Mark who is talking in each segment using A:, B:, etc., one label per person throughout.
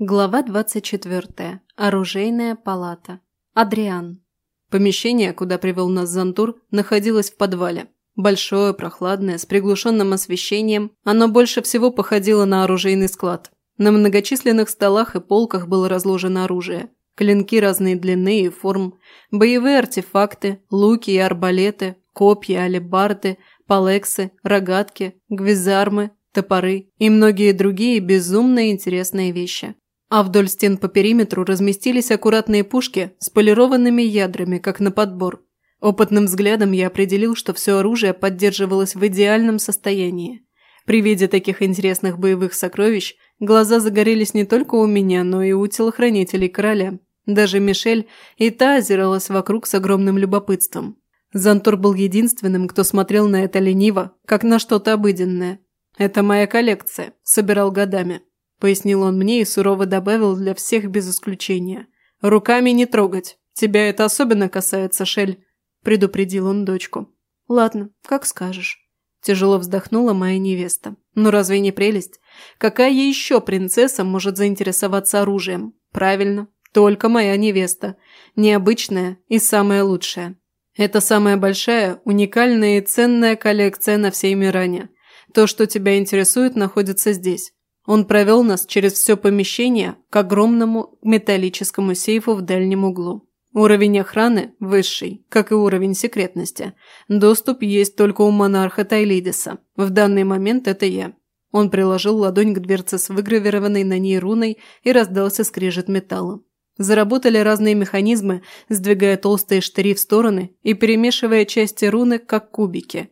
A: Глава 24. Оружейная палата. Адриан. Помещение, куда привел нас Зантур, находилось в подвале. Большое, прохладное, с приглушенным освещением, оно больше всего походило на оружейный склад. На многочисленных столах и полках было разложено оружие. Клинки разной длины и форм, боевые артефакты, луки и арбалеты, копья, алебарды, палексы, рогатки, гвизармы, топоры и многие другие безумно интересные вещи. А вдоль стен по периметру разместились аккуратные пушки с полированными ядрами, как на подбор. Опытным взглядом я определил, что все оружие поддерживалось в идеальном состоянии. При виде таких интересных боевых сокровищ глаза загорелись не только у меня, но и у телохранителей короля. Даже Мишель и та озиралась вокруг с огромным любопытством. Зантор был единственным, кто смотрел на это лениво, как на что-то обыденное. «Это моя коллекция», – собирал годами. – пояснил он мне и сурово добавил для всех без исключения. «Руками не трогать. Тебя это особенно касается, Шель», – предупредил он дочку. «Ладно, как скажешь». Тяжело вздохнула моя невеста. «Ну разве не прелесть? Какая еще принцесса может заинтересоваться оружием? Правильно, только моя невеста. Необычная и самая лучшая. Это самая большая, уникальная и ценная коллекция на всей Миране. То, что тебя интересует, находится здесь. Он провел нас через все помещение к огромному металлическому сейфу в дальнем углу. Уровень охраны высший, как и уровень секретности. Доступ есть только у монарха Тайлидиса. В данный момент это я. Он приложил ладонь к дверце с выгравированной на ней руной и раздался скрежет металла. Заработали разные механизмы, сдвигая толстые штыри в стороны и перемешивая части руны, как кубики.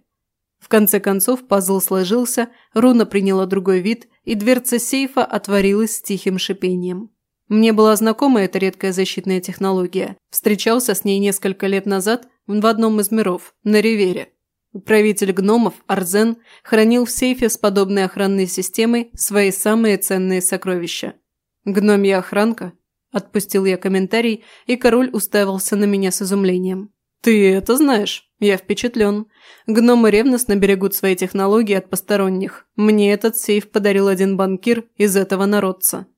A: В конце концов пазл сложился, руна приняла другой вид, и дверца сейфа отворилась с тихим шипением. Мне была знакома эта редкая защитная технология. Встречался с ней несколько лет назад в одном из миров, на Ривере. Правитель гномов, Арзен, хранил в сейфе с подобной охранной системой свои самые ценные сокровища. «Гномья охранка?» – отпустил я комментарий, и король уставился на меня с изумлением. «Ты это знаешь?» Я впечатлен. Гномы ревностно берегут свои технологии от посторонних. Мне этот сейф подарил один банкир из этого народца.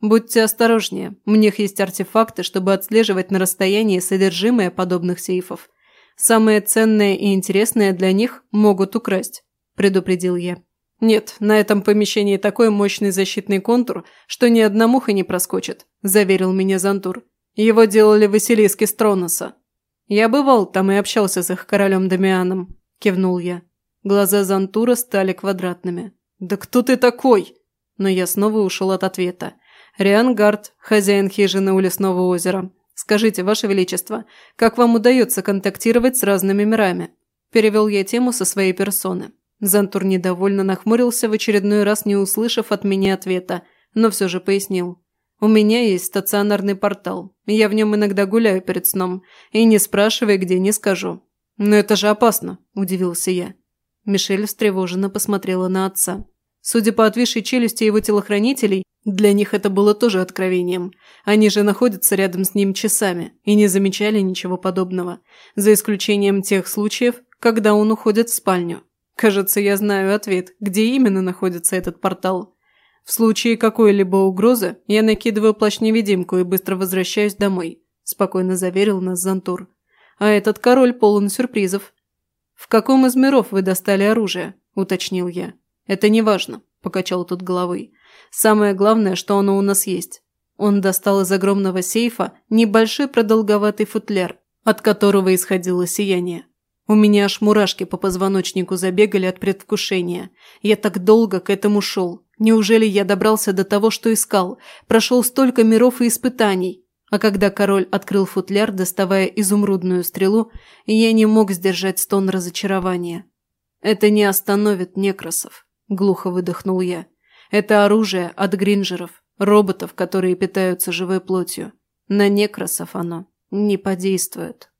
A: Будьте осторожнее. У них есть артефакты, чтобы отслеживать на расстоянии содержимое подобных сейфов. Самое ценное и интересное для них могут украсть, предупредил я. «Нет, на этом помещении такой мощный защитный контур, что ни одна муха не проскочит», – заверил меня Зантур. «Его делали Василиски Строноса. «Я бывал там и общался с их королем Дамианом», – кивнул я. Глаза Зантура стали квадратными. «Да кто ты такой?» Но я снова ушел от ответа. «Риангард, хозяин хижины у лесного озера. Скажите, Ваше Величество, как вам удается контактировать с разными мирами?» Перевел я тему со своей персоны. Зантур недовольно нахмурился в очередной раз, не услышав от меня ответа, но все же пояснил. У меня есть стационарный портал. Я в нем иногда гуляю перед сном. И не спрашивай, где, не скажу. Но это же опасно, удивился я. Мишель встревоженно посмотрела на отца. Судя по отвисшей челюсти его телохранителей, для них это было тоже откровением. Они же находятся рядом с ним часами и не замечали ничего подобного, за исключением тех случаев, когда он уходит в спальню. Кажется, я знаю ответ, где именно находится этот портал. В случае какой-либо угрозы я накидываю плащ-невидимку и быстро возвращаюсь домой», – спокойно заверил нас Зантур. «А этот король полон сюрпризов». «В каком из миров вы достали оружие?» – уточнил я. «Это не важно», – покачал тут головой. «Самое главное, что оно у нас есть». Он достал из огромного сейфа небольшой продолговатый футляр, от которого исходило сияние. У меня аж мурашки по позвоночнику забегали от предвкушения. Я так долго к этому шел. Неужели я добрался до того, что искал? Прошел столько миров и испытаний. А когда король открыл футляр, доставая изумрудную стрелу, я не мог сдержать стон разочарования. «Это не остановит некросов», – глухо выдохнул я. «Это оружие от гринджеров, роботов, которые питаются живой плотью. На некросов оно не подействует».